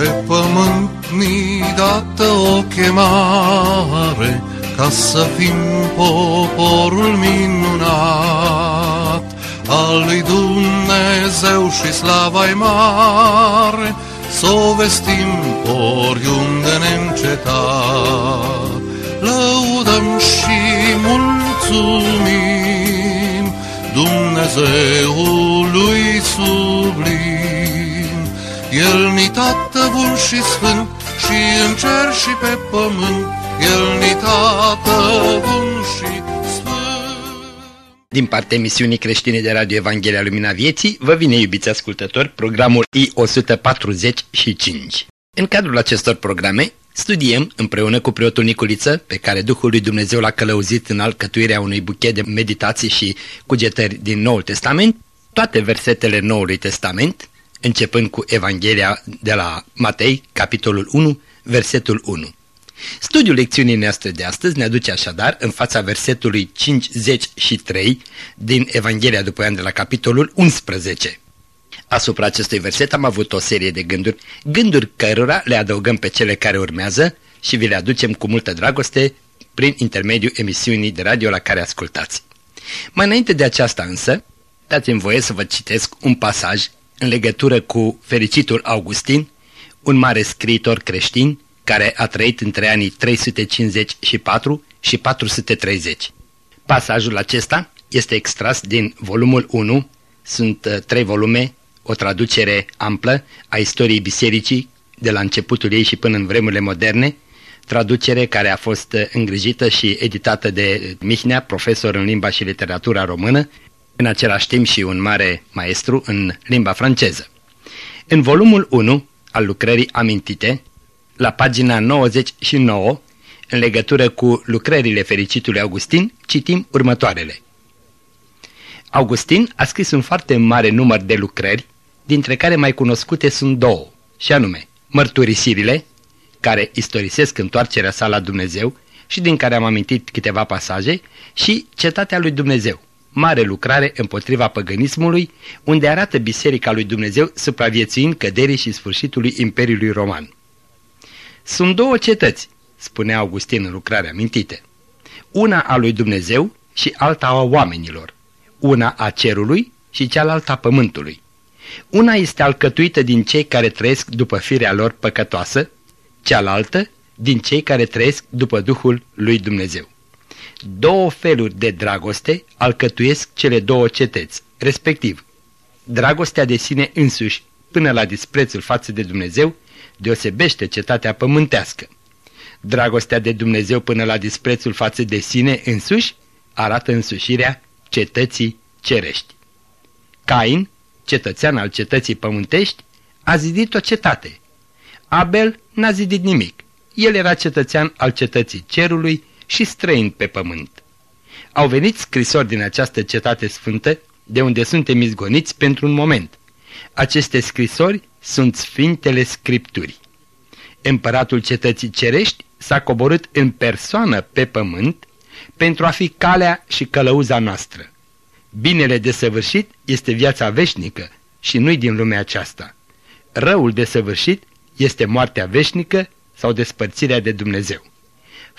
Pe pământ ni dată o chemare ca să fim poporul minunat al lui Dumnezeu și slava mare, să o vestim oriunde neîncetat. Lăudăm și mulțumim Dumnezeului sublim. El ni tată bun și sfânt și în cer și pe pământ, El ni tată bun și din partea emisiunii creștine de Radio Evanghelia Lumina Vieții, vă vine, iubiți ascultători, programul I-145. În cadrul acestor programe, studiem împreună cu preotul Niculiță, pe care Duhul lui Dumnezeu l-a călăuzit în alcătuirea unui buchet de meditații și cugetări din Noul Testament, toate versetele Noului Testament, începând cu Evanghelia de la Matei, capitolul 1, versetul 1. Studiul lecțiunii noastre de astăzi ne aduce așadar în fața versetului 53 din Evanghelia după Ioan de la capitolul 11. Asupra acestui verset am avut o serie de gânduri, gânduri cărora le adăugăm pe cele care urmează și vi le aducem cu multă dragoste prin intermediul emisiunii de radio la care ascultați. Mai înainte de aceasta însă, dați-mi voie să vă citesc un pasaj în legătură cu fericitul Augustin, un mare scriitor creștin care a trăit între anii 354 și 430. Pasajul acesta este extras din volumul 1, sunt uh, trei volume, o traducere amplă a istoriei bisericii de la începutul ei și până în vremurile moderne, traducere care a fost uh, îngrijită și editată de Mihnea, profesor în limba și literatura română, în același timp și un mare maestru în limba franceză. În volumul 1 al lucrării amintite, la pagina 99, în legătură cu lucrările fericitului Augustin, citim următoarele. Augustin a scris un foarte mare număr de lucrări, dintre care mai cunoscute sunt două, și anume Mărturisirile, care istorisesc întoarcerea sa la Dumnezeu și din care am amintit câteva pasaje, și Cetatea lui Dumnezeu, mare lucrare împotriva păgânismului, unde arată Biserica lui Dumnezeu supraviețuind căderii și sfârșitului Imperiului Roman. Sunt două cetăți, spune Augustin în lucrarea mintite. Una a lui Dumnezeu și alta a oamenilor. Una a cerului și cealaltă a pământului. Una este alcătuită din cei care trăiesc după firea lor păcătoasă, cealaltă din cei care trăiesc după Duhul lui Dumnezeu. Două feluri de dragoste alcătuiesc cele două cetăți, respectiv dragostea de sine însuși până la disprețul față de Dumnezeu deosebește cetatea pământească. Dragostea de Dumnezeu până la disprețul față de sine însuși arată însușirea cetății cerești. Cain, cetățean al cetății pământești, a zidit o cetate. Abel n-a zidit nimic. El era cetățean al cetății cerului și străin pe pământ. Au venit scrisori din această cetate sfântă, de unde suntem izgoniți pentru un moment. Aceste scrisori sunt Sfintele Scripturi. Împăratul cetății cerești s-a coborât în persoană pe pământ pentru a fi calea și călăuza noastră. Binele desăvârșit este viața veșnică și nu-i din lumea aceasta. Răul desăvârșit este moartea veșnică sau despărțirea de Dumnezeu.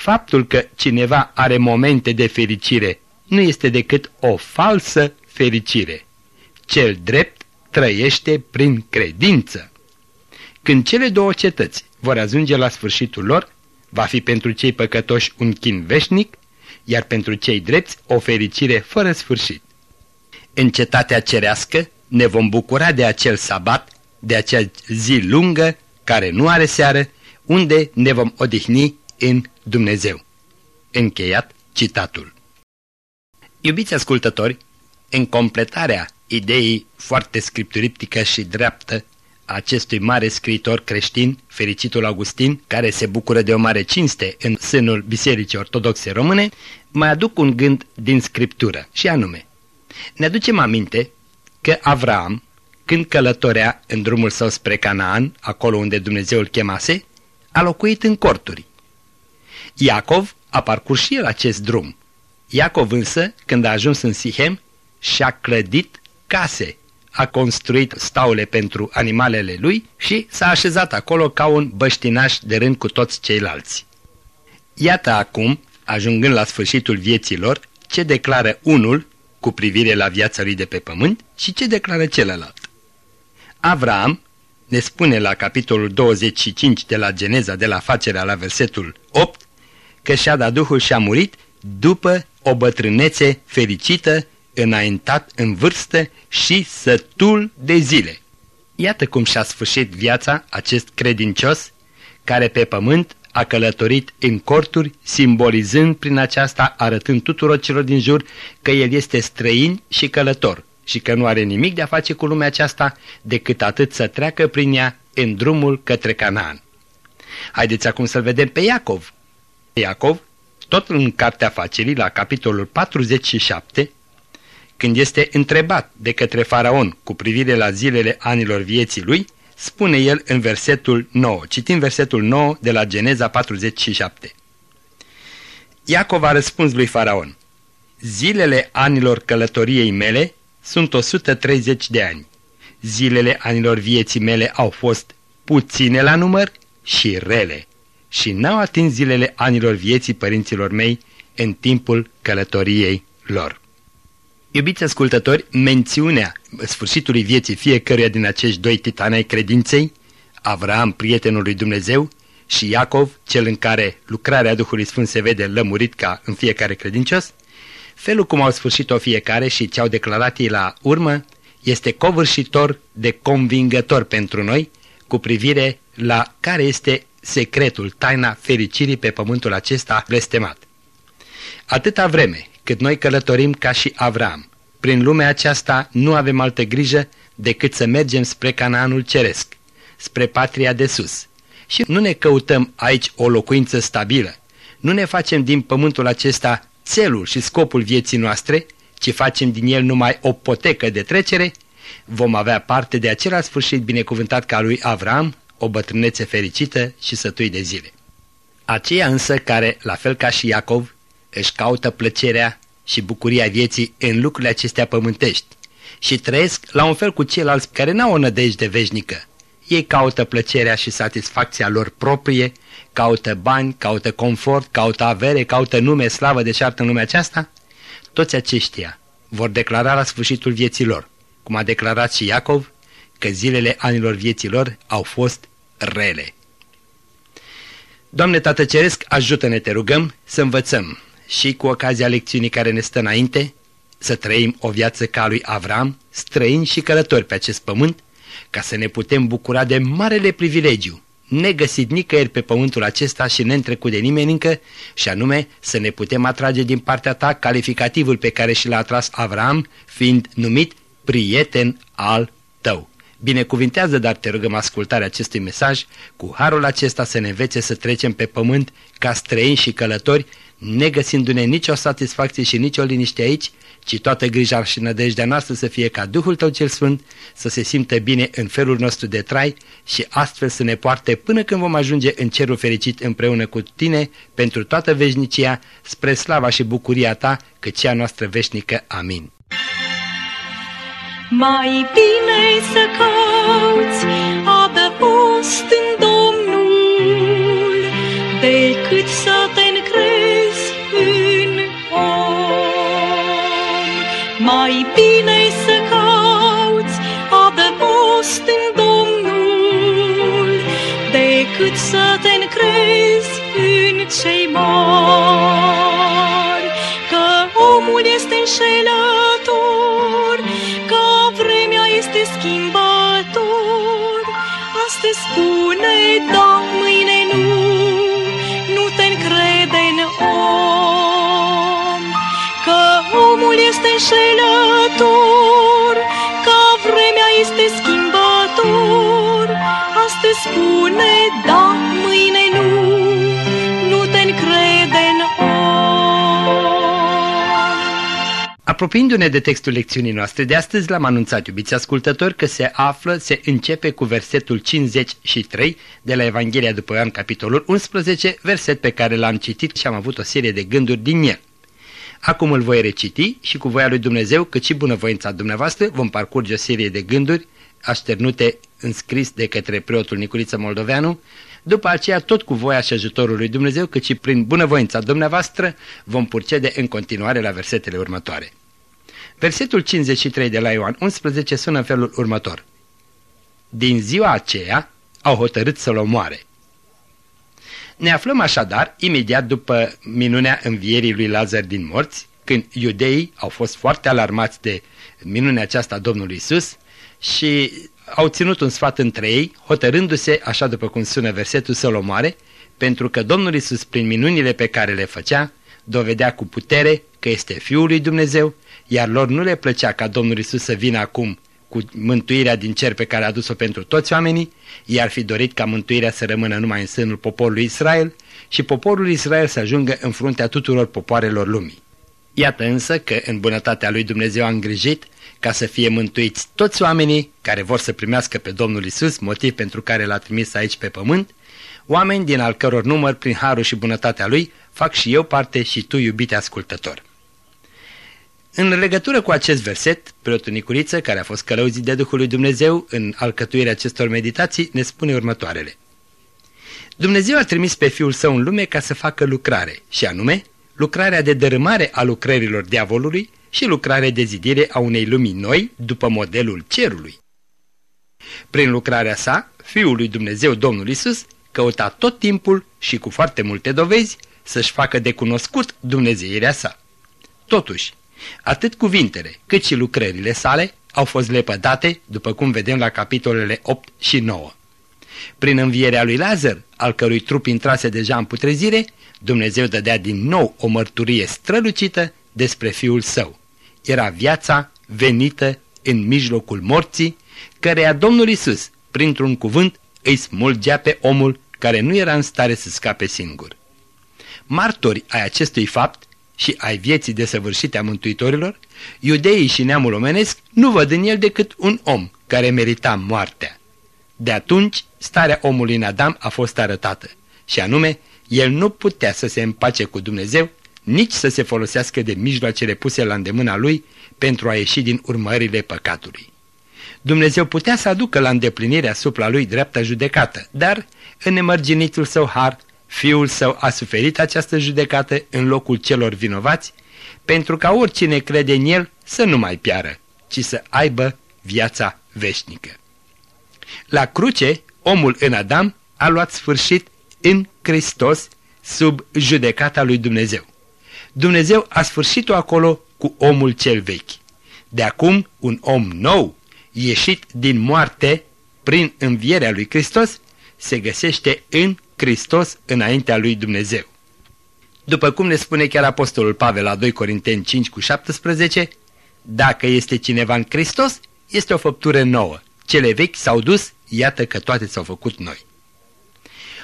Faptul că cineva are momente de fericire nu este decât o falsă fericire. Cel drept trăiește prin credință. Când cele două cetăți vor ajunge la sfârșitul lor, va fi pentru cei păcătoși un chin veșnic, iar pentru cei drepți o fericire fără sfârșit. În cetatea cerească ne vom bucura de acel sabat, de acea zi lungă, care nu are seară, unde ne vom odihni în Dumnezeu. Încheiat citatul. Iubiți ascultători, în completarea ideii foarte scripturiptică și dreaptă a acestui mare scriitor creștin, fericitul Augustin, care se bucură de o mare cinste în sânul Bisericii Ortodoxe Române, mai aduc un gând din scriptură, și anume, ne aducem aminte că Avram, când călătorea în drumul său spre Canaan, acolo unde Dumnezeu îl chemase, a locuit în corturi. Iacov a parcurs și el acest drum. Iacov însă, când a ajuns în Sihem, și-a clădit case, a construit staule pentru animalele lui și s-a așezat acolo ca un băștinaș de rând cu toți ceilalți. Iată acum, ajungând la sfârșitul vieții lor, ce declară unul cu privire la viața lui de pe pământ și ce declară celălalt. Avram ne spune la capitolul 25 de la Geneza, de la facerea la versetul 8, că și-a dat Duhul și a murit după o bătrânețe fericită, înaintat în vârstă și sătul de zile. Iată cum și-a sfârșit viața acest credincios, care pe pământ a călătorit în corturi, simbolizând prin aceasta, arătând tuturor celor din jur că el este străin și călător și că nu are nimic de a face cu lumea aceasta decât atât să treacă prin ea în drumul către Canaan. Haideți acum să-l vedem pe Iacov. Iacov, tot în Cartea Facerii, la capitolul 47, când este întrebat de către faraon cu privire la zilele anilor vieții lui, spune el în versetul 9. Citim versetul 9 de la Geneza 47. Iacov a răspuns lui faraon, Zilele anilor călătoriei mele sunt 130 de ani. Zilele anilor vieții mele au fost puține la număr și rele și n-au atins zilele anilor vieții părinților mei în timpul călătoriei lor. Iubiți ascultători, mențiunea sfârșitului vieții fiecăruia din acești doi titani ai credinței, Avram, prietenul lui Dumnezeu, și Iacov, cel în care lucrarea Duhului Sfânt se vede lămurit ca în fiecare credincios, felul cum au sfârșit-o fiecare și ce au declarat ei la urmă, este covârșitor de convingător pentru noi cu privire la care este secretul, taina fericirii pe pământul acesta blestemat. Atâta vreme cât noi călătorim ca și Avram, prin lumea aceasta nu avem altă grijă decât să mergem spre Canaanul Ceresc, spre patria de sus. Și nu ne căutăm aici o locuință stabilă, nu ne facem din pământul acesta țelul și scopul vieții noastre, ci facem din el numai o potecă de trecere, vom avea parte de același sfârșit binecuvântat ca lui Avram, o bătrânețe fericită și sătui de zile. Aceia însă care, la fel ca și Iacov, își caută plăcerea și bucuria vieții în lucrurile acestea pământești și trăiesc la un fel cu ceilalți care n-au o nădejde veșnică. Ei caută plăcerea și satisfacția lor proprie, caută bani, caută confort, caută avere, caută nume, slavă deșartă în lumea aceasta. Toți aceștia vor declara la sfârșitul vieții lor, cum a declarat și Iacov, că zilele anilor vieții lor au fost rele. Doamne Tată Ceresc, ajută-ne, te rugăm, să învățăm și cu ocazia lecțiunii care ne stă înainte, să trăim o viață ca lui Avram, străini și călători pe acest pământ, ca să ne putem bucura de marele privilegiu, negăsit nicăieri pe pământul acesta și neîntrecut de nimeni încă, și anume să ne putem atrage din partea ta calificativul pe care și l-a atras Avram, fiind numit prieten al tău. Binecuvintează, dar te rugăm ascultarea acestui mesaj, cu harul acesta să ne învețe să trecem pe pământ ca străini și călători, negăsindu-ne nicio satisfacție și nicio liniște aici, ci toată grija și nădejdea noastră să fie ca Duhul Tău cel Sfânt, să se simtă bine în felul nostru de trai și astfel să ne poarte până când vom ajunge în cerul fericit împreună cu Tine pentru toată veșnicia, spre slava și bucuria Ta, cât cea noastră veșnică. Amin. Mai bine să cauți adăpost în Domnul decât să te încrezi în om. Mai bine să cauți adăpost în Domnul decât să te încrezi în cei mari. Că omul este înșelător, vremea este schimbător. Astăzi spune da, mâine nu, nu te încrede în om. Că omul este înșelător, că vremea este schimbător. Astăzi spune da, Apropiindu-ne de textul lecțiunii noastre de astăzi, l-am anunțat, iubiți ascultători, că se află, se începe cu versetul 53 de la Evanghelia după Ioan, capitolul 11, verset pe care l-am citit și am avut o serie de gânduri din el. Acum îl voi reciti și cu voia lui Dumnezeu, cât și bunăvoința dumneavoastră, vom parcurge o serie de gânduri așternute înscris de către preotul Nicuriță Moldoveanu, după aceea tot cu voia și ajutorul lui Dumnezeu, cât și prin bunăvoința dumneavoastră, vom purcede în continuare la versetele următoare. Versetul 53 de la Ioan 11 sună în felul următor. Din ziua aceea au hotărât să-l omoare. Ne aflăm așadar imediat după minunea învierii lui Lazar din morți, când iudeii au fost foarte alarmați de minunea aceasta a Domnului Isus și au ținut un sfat între ei, hotărându-se, așa după cum sună versetul, să-l omoare, pentru că Domnul Isus, prin minunile pe care le făcea, dovedea cu putere că este Fiul lui Dumnezeu, iar lor nu le plăcea ca Domnul Isus să vină acum cu mântuirea din cer pe care a adus-o pentru toți oamenii, i-ar fi dorit ca mântuirea să rămână numai în sânul poporului Israel și poporul Israel să ajungă în fruntea tuturor popoarelor lumii. Iată însă că în bunătatea lui Dumnezeu a îngrijit ca să fie mântuiți toți oamenii care vor să primească pe Domnul Isus, motiv pentru care l-a trimis aici pe pământ, oameni din al căror număr, prin harul și bunătatea lui, fac și eu parte și tu, iubite ascultător. În legătură cu acest verset, preotul Nicuriță, care a fost călăuzit de Duhul lui Dumnezeu în alcătuirea acestor meditații, ne spune următoarele. Dumnezeu a trimis pe Fiul Său în lume ca să facă lucrare, și anume, lucrarea de dărâmare a lucrărilor diavolului și lucrarea de zidire a unei lumii noi după modelul cerului. Prin lucrarea sa, Fiul lui Dumnezeu Domnul Isus căuta tot timpul și cu foarte multe dovezi să-și facă de cunoscut Dumnezeirea sa. Totuși, atât cuvintele cât și lucrările sale au fost lepădate, după cum vedem la capitolele 8 și 9. Prin învierea lui Lazar, al cărui trup intrase deja în putrezire, Dumnezeu dădea din nou o mărturie strălucită despre Fiul Său. Era viața venită în mijlocul morții, căreia Domnul Isus, printr-un cuvânt, îi smulgea pe omul care nu era în stare să scape singur. Martori ai acestui fapt și ai vieții desăvârșite a mântuitorilor, iudeii și neamul omenesc nu văd în el decât un om care merita moartea. De atunci, starea omului în Adam a fost arătată, și anume, el nu putea să se împace cu Dumnezeu, nici să se folosească de mijloacele puse la îndemâna lui pentru a ieși din urmările păcatului. Dumnezeu putea să aducă la îndeplinire asupra lui dreapta judecată, dar, în nemărginitul său har, Fiul său a suferit această judecată în locul celor vinovați, pentru ca oricine crede în el să nu mai piară, ci să aibă viața veșnică. La cruce, omul în Adam a luat sfârșit în Hristos sub judecata lui Dumnezeu. Dumnezeu a sfârșit-o acolo cu omul cel vechi. De acum, un om nou, ieșit din moarte prin învierea lui Hristos, se găsește în Hristos înaintea lui Dumnezeu. După cum ne spune chiar Apostolul Pavel la 2 Corinteni 5 cu 17, dacă este cineva în Hristos, este o făptură nouă. Cele vechi s-au dus, iată că toate s-au făcut noi.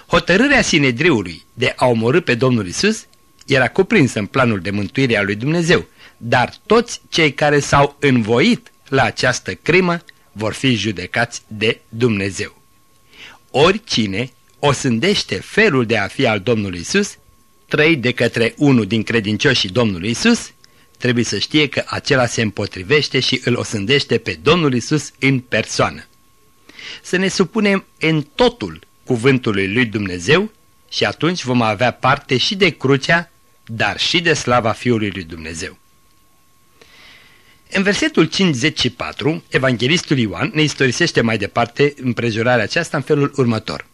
Hotărârea Sinedriului de a omorâ pe Domnul Isus era cuprinsă în planul de mântuire a lui Dumnezeu, dar toți cei care s-au învoit la această crimă vor fi judecați de Dumnezeu. Oricine o sândește felul de a fi al Domnului Isus, trăit de către unul din credincioșii Domnului Isus, trebuie să știe că acela se împotrivește și îl osândește pe Domnul Isus în persoană. Să ne supunem în totul cuvântului lui Dumnezeu și atunci vom avea parte și de crucea, dar și de slava Fiului lui Dumnezeu. În versetul 54, evanghelistul Ioan ne istorisește mai departe împrejurarea aceasta în felul următor.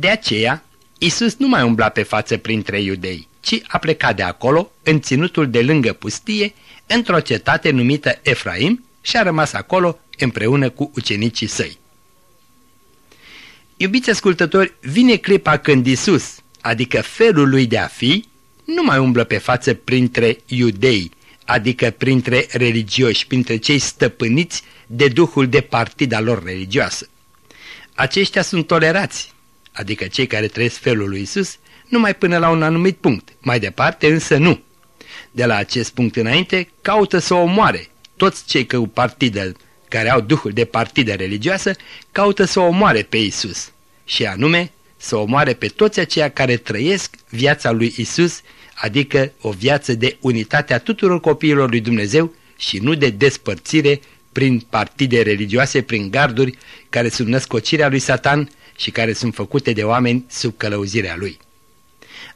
De aceea, Isus nu mai umbla pe față printre iudei, ci a plecat de acolo, în ținutul de lângă pustie, într-o cetate numită Efraim și a rămas acolo împreună cu ucenicii săi. Iubiți ascultători, vine clipa când Isus, adică felul lui de a fi, nu mai umblă pe față printre iudei, adică printre religioși, printre cei stăpâniți de duhul de partida lor religioasă. Aceștia sunt tolerați, adică cei care trăiesc felul lui Isus, numai până la un anumit punct, mai departe însă nu. De la acest punct înainte, caută să o omoare. Toți cei cu partidă, care au duhul de partidă religioasă, caută să o omoare pe Isus. Și anume, să omoare pe toți aceia care trăiesc viața lui Isus, adică o viață de unitate a tuturor copiilor lui Dumnezeu și nu de despărțire prin partide religioase, prin garduri care sunt născocirea lui Satan și care sunt făcute de oameni sub călăuzirea lui.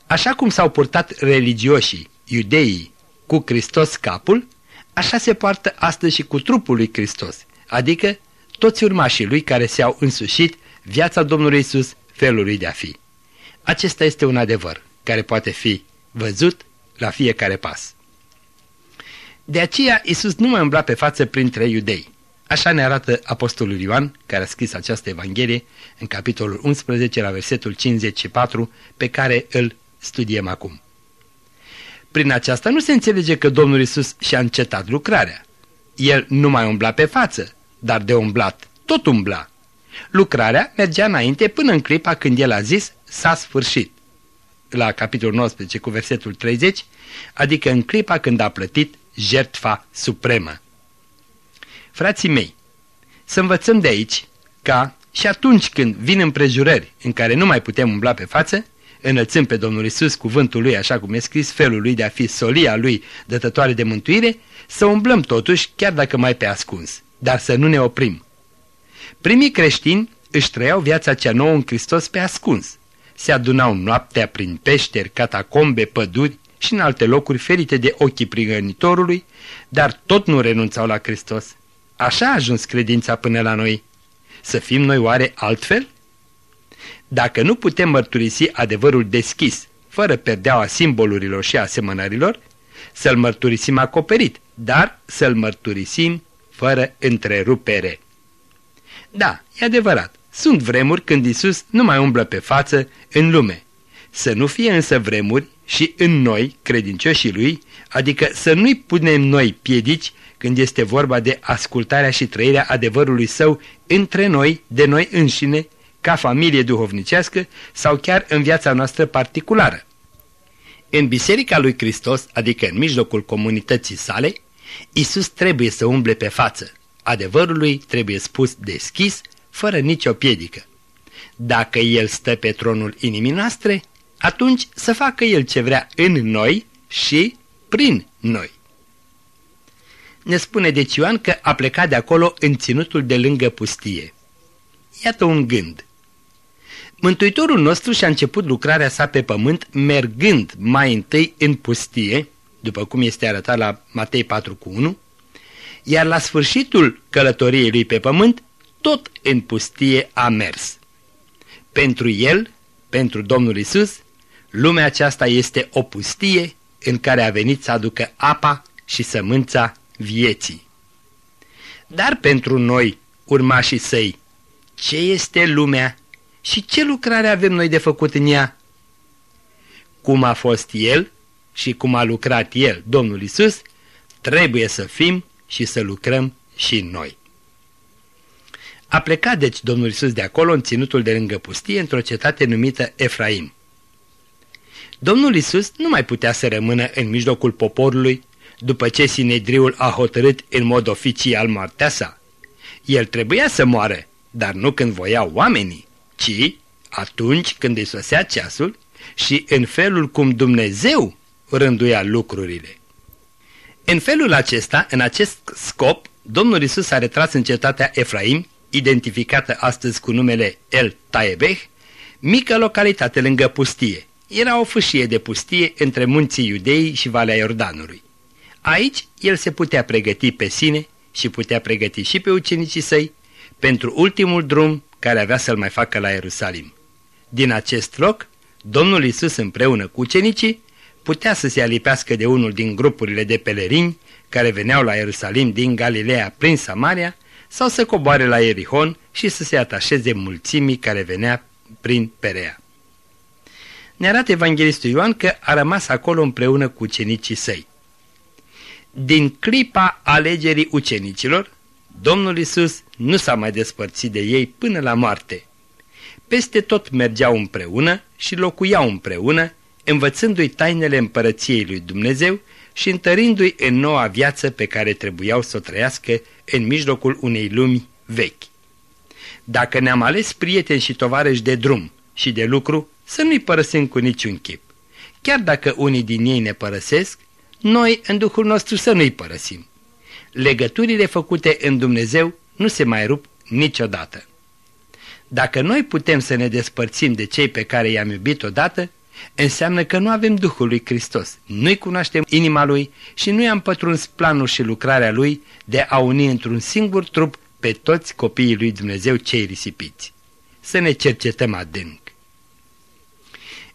Așa cum s-au purtat religioșii, iudeii, cu Hristos capul, așa se poartă astăzi și cu trupul lui Hristos, adică toți urmașii lui care se-au însușit viața Domnului Isus, felul lui de a fi. Acesta este un adevăr care poate fi văzut la fiecare pas. De aceea Isus nu mai umbla pe față printre iudei. Așa ne arată Apostolul Ioan, care a scris această Evanghelie, în capitolul 11, la versetul 54, pe care îl studiem acum. Prin aceasta nu se înțelege că Domnul Isus și-a încetat lucrarea. El nu mai umbla pe față, dar de umblat tot umbla. Lucrarea mergea înainte până în clipa când el a zis s-a sfârșit. La capitolul 19 cu versetul 30, adică în clipa când a plătit jertfa supremă. Frații mei, să învățăm de aici ca și atunci când vin împrejurări în care nu mai putem umbla pe față, înălțând pe Domnul Isus cuvântul lui așa cum e scris, felul lui de a fi solia lui dătătoare de mântuire, să umblăm totuși, chiar dacă mai pe ascuns, dar să nu ne oprim. Primii creștini își trăiau viața cea nouă în Hristos pe ascuns. Se adunau noaptea prin peșteri, catacombe, păduri și în alte locuri ferite de ochii prigănitorului, dar tot nu renunțau la Hristos. Așa a ajuns credința până la noi. Să fim noi oare altfel? Dacă nu putem mărturisi adevărul deschis, fără perdeaua simbolurilor și asemănărilor, să-l mărturisim acoperit, dar să-l mărturisim fără întrerupere. Da, e adevărat, sunt vremuri când Isus nu mai umblă pe față în lume. Să nu fie însă vremuri și în noi, credincioșii lui, adică să nu-i punem noi piedici când este vorba de ascultarea și trăirea adevărului său între noi, de noi înșine, ca familie duhovnicească sau chiar în viața noastră particulară. În Biserica lui Hristos, adică în mijlocul comunității sale, Isus trebuie să umble pe față. Adevărului trebuie spus deschis, fără nicio piedică. Dacă El stă pe tronul inimii noastre, atunci să facă El ce vrea în noi și prin noi. Ne spune deci Țioan că a plecat de acolo în ținutul de lângă pustie. Iată un gând. Mântuitorul nostru și-a început lucrarea sa pe pământ mergând mai întâi în pustie, după cum este arătat la Matei 4 cu 1, iar la sfârșitul călătoriei lui pe pământ, tot în pustie a mers. Pentru el, pentru Domnul Isus, lumea aceasta este o pustie în care a venit să aducă apa și sămânța vieții. Dar pentru noi, urmașii săi, ce este lumea și ce lucrare avem noi de făcut în ea? Cum a fost El și cum a lucrat El, Domnul Isus, trebuie să fim și să lucrăm și noi. A plecat deci Domnul Isus de acolo în ținutul de lângă pustie într-o cetate numită Efraim. Domnul Isus nu mai putea să rămână în mijlocul poporului după ce Sinedriul a hotărât în mod oficial moartea sa. El trebuia să moară, dar nu când voiau oamenii, ci atunci când îi sosea ceasul și în felul cum Dumnezeu rânduia lucrurile. În felul acesta, în acest scop, Domnul Isus a retras în cetatea Efraim, identificată astăzi cu numele El Taebeh, mică localitate lângă pustie. Era o fâșie de pustie între munții Iudei și Valea Iordanului. Aici el se putea pregăti pe sine și putea pregăti și pe ucenicii săi pentru ultimul drum care avea să-l mai facă la Ierusalim. Din acest loc, Domnul Isus împreună cu ucenicii putea să se alipească de unul din grupurile de pelerini care veneau la Ierusalim din Galileea prin Samaria sau să coboare la Erihon și să se atașeze mulțimii care venea prin Perea. Ne arată Evanghelistul Ioan că a rămas acolo împreună cu ucenicii săi. Din clipa alegerii ucenicilor, Domnul Isus nu s-a mai despărțit de ei până la moarte. Peste tot mergeau împreună și locuiau împreună, învățându-i tainele împărăției lui Dumnezeu și întărindu-i în noua viață pe care trebuiau să o trăiască în mijlocul unei lumi vechi. Dacă ne-am ales prieteni și tovarăși de drum și de lucru, să nu-i părăsim cu niciun chip. chiar dacă unii din ei ne părăsesc, noi în Duhul nostru să nu-i părăsim. Legăturile făcute în Dumnezeu nu se mai rup niciodată. Dacă noi putem să ne despărțim de cei pe care i-am iubit odată, înseamnă că nu avem Duhul lui Hristos, nu-i cunoaștem inima Lui și nu i-am pătruns planul și lucrarea Lui de a uni într-un singur trup pe toți copiii lui Dumnezeu cei risipiți. Să ne cercetăm adânc.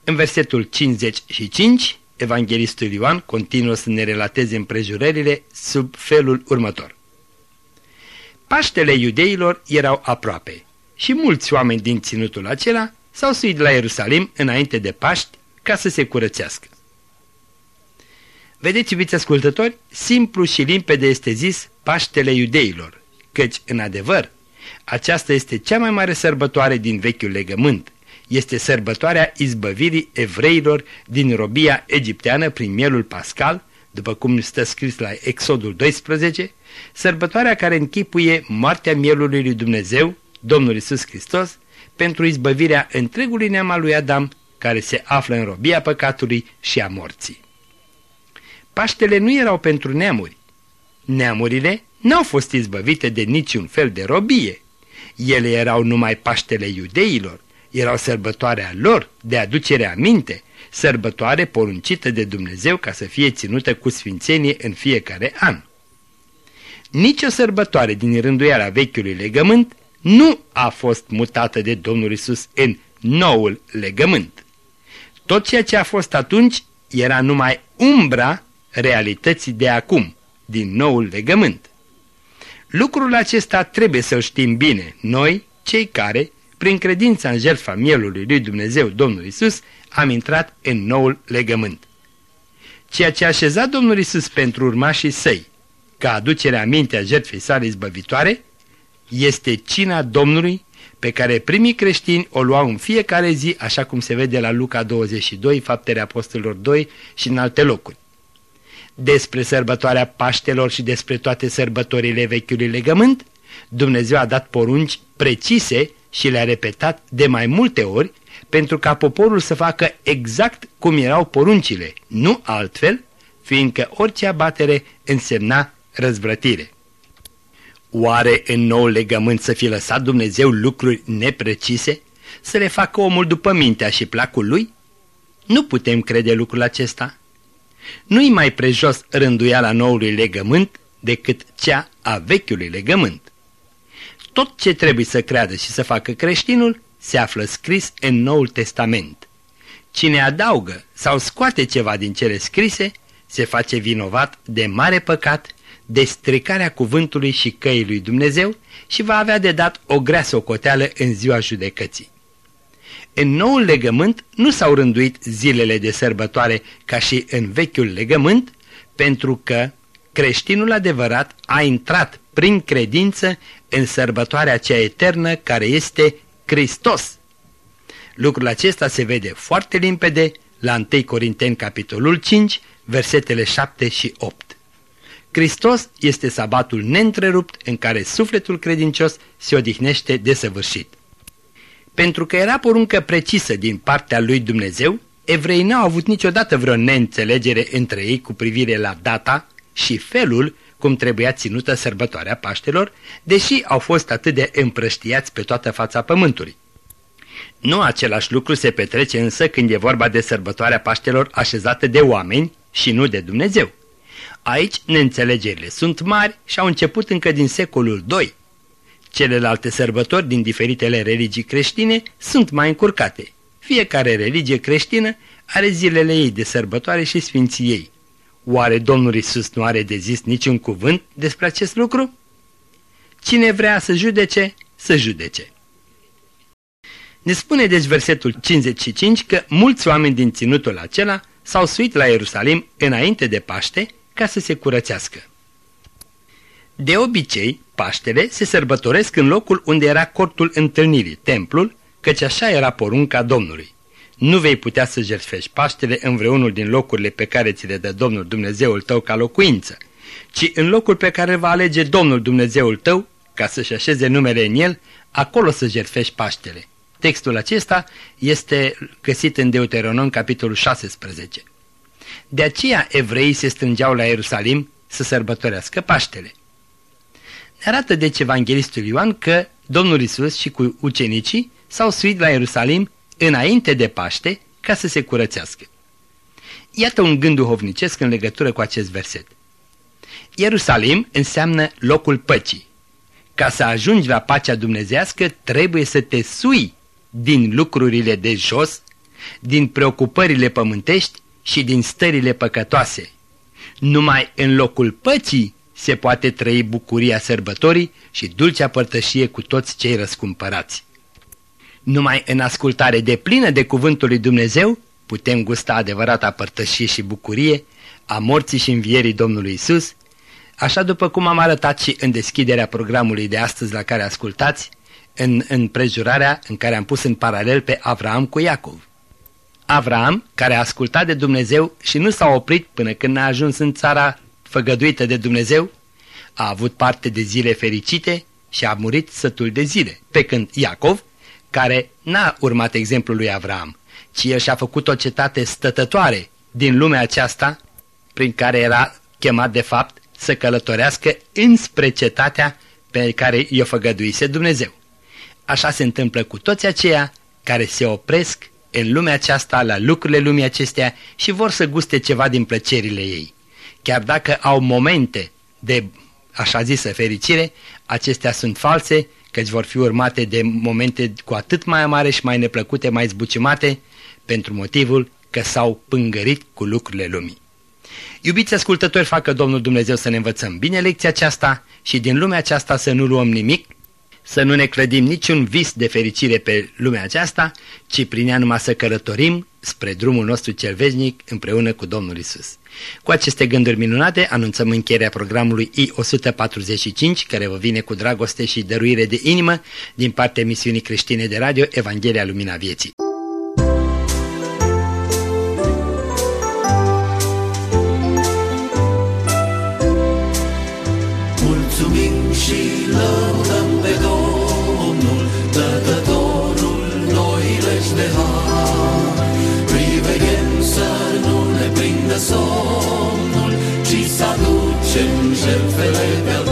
În versetul 55, Evanghelistul Ioan continuă să ne relateze împrejurările sub felul următor. Paștele iudeilor erau aproape și mulți oameni din ținutul acela s-au suit la Ierusalim înainte de Paști ca să se curățească. Vedeți, iubiți ascultători, simplu și limpede este zis Paștele iudeilor, căci, în adevăr, aceasta este cea mai mare sărbătoare din vechiul legământ. Este sărbătoarea izbăvirii evreilor din robia egipteană prin mielul pascal, după cum stă scris la Exodul 12, sărbătoarea care închipuie moartea mielului lui Dumnezeu, Domnul Isus Hristos, pentru izbăvirea întregului neam al lui Adam, care se află în robia păcatului și a morții. Paștele nu erau pentru neamuri. Neamurile n-au fost izbăvite de niciun fel de robie. Ele erau numai Paștele iudeilor, erau sărbătoarea lor de aducere aminte, sărbătoare poruncită de Dumnezeu ca să fie ținută cu sfințenie în fiecare an. Nici o sărbătoare din rânduiala vechiului legământ nu a fost mutată de Domnul Isus în noul legământ. Tot ceea ce a fost atunci era numai umbra realității de acum, din noul legământ. Lucrul acesta trebuie să-l știm bine, noi, cei care, prin credința în jertfa mielului lui Dumnezeu, Domnul Isus, am intrat în noul legământ. Ceea ce a așezat Domnul Isus pentru urmașii săi, ca aducerea aminte a jertfei sale izbăvitoare, este cina Domnului pe care primii creștini o luau în fiecare zi, așa cum se vede la Luca 22, Faptele Apostolilor 2 și în alte locuri. Despre sărbătoarea Paștelor și despre toate sărbătorile vechiului legământ, Dumnezeu a dat porunci precise și le-a repetat de mai multe ori pentru ca poporul să facă exact cum erau poruncile, nu altfel, fiindcă orice abatere însemna răzvrătire. Oare în nou legământ să fi lăsat Dumnezeu lucruri neprecise? Să le facă omul după mintea și placul lui? Nu putem crede lucrul acesta. Nu-i mai prejos rânduiala noului legământ decât cea a vechiului legământ. Tot ce trebuie să creadă și să facă creștinul se află scris în Noul Testament. Cine adaugă sau scoate ceva din cele scrise, se face vinovat de mare păcat de stricarea cuvântului și căii lui Dumnezeu și va avea de dat o grea socoteală în ziua judecății. În noul legământ nu s-au rânduit zilele de sărbătoare ca și în vechiul legământ, pentru că creștinul adevărat a intrat prin credință în sărbătoarea cea eternă care este Hristos. Lucrul acesta se vede foarte limpede la 1 Corinteni capitolul 5, versetele 7 și 8. Hristos este sabatul neîntrerupt în care sufletul credincios se odihnește desăvârșit. Pentru că era poruncă precisă din partea lui Dumnezeu, evreii n-au avut niciodată vreo neînțelegere între ei cu privire la data și felul cum trebuia ținută sărbătoarea Paștelor, deși au fost atât de împrăștiați pe toată fața pământului. Nu același lucru se petrece însă când e vorba de sărbătoarea Paștelor așezată de oameni și nu de Dumnezeu. Aici neînțelegerile sunt mari și au început încă din secolul II. Celelalte sărbători din diferitele religii creștine sunt mai încurcate. Fiecare religie creștină are zilele ei de sărbătoare și sfinții ei. Oare Domnul Isus nu are de zis niciun cuvânt despre acest lucru? Cine vrea să judece, să judece. Ne spune deci versetul 55 că mulți oameni din ținutul acela s-au suit la Ierusalim înainte de Paște ca să se curățească. De obicei, Paștele se sărbătoresc în locul unde era cortul întâlnirii, templul, căci așa era porunca Domnului. Nu vei putea să jertfești Paștele în vreunul din locurile pe care ți le dă Domnul Dumnezeul tău ca locuință, ci în locul pe care va alege Domnul Dumnezeul tău, ca să-și așeze numele în el, acolo să jertfești Paștele. Textul acesta este găsit în Deuteronom, capitolul 16. De aceea evreii se strângeau la Ierusalim să sărbătorească Paștele. Ne arată deci Evanghelistul Ioan că Domnul Isus și cu ucenicii s-au suit la Ierusalim înainte de Paște ca să se curățească. Iată un gând duhovnicesc în legătură cu acest verset. Ierusalim înseamnă locul păcii. Ca să ajungi la pacea dumnezească, trebuie să te sui din lucrurile de jos, din preocupările pământești și din stările păcătoase. Numai în locul păcii se poate trăi bucuria sărbătorii și dulcea părtășie cu toți cei răscumpărați. Numai în ascultare de plină de cuvântul lui Dumnezeu putem gusta adevărata părtășie și bucurie a morții și învierii Domnului Isus, așa după cum am arătat și în deschiderea programului de astăzi la care ascultați, în, în prejurarea în care am pus în paralel pe Avram cu Iacov. Avram, care a ascultat de Dumnezeu și nu s-a oprit până când a ajuns în țara făgăduită de Dumnezeu, a avut parte de zile fericite și a murit sătul de zile, pe când Iacov, care n-a urmat exemplul lui Avram, ci el și-a făcut o cetate stătătoare din lumea aceasta, prin care era chemat de fapt să călătorească înspre cetatea pe care i-o făgăduise Dumnezeu. Așa se întâmplă cu toți aceia care se opresc în lumea aceasta, la lucrurile lumii acestea și vor să guste ceva din plăcerile ei. Chiar dacă au momente de așa zisă fericire, acestea sunt false, căci vor fi urmate de momente cu atât mai amare și mai neplăcute, mai zbucimate, pentru motivul că s-au pângărit cu lucrurile lumii. Iubiți ascultători, facă Domnul Dumnezeu să ne învățăm bine lecția aceasta și din lumea aceasta să nu luăm nimic, să nu ne clădim niciun vis de fericire pe lumea aceasta, ci prin ea numai să călătorim spre drumul nostru cel veșnic împreună cu Domnul Isus. Cu aceste gânduri minunate anunțăm încheierea programului I-145, care vă vine cu dragoste și dăruire de inimă din partea emisiunii creștine de radio Evanghelia Lumina Vieții. Filet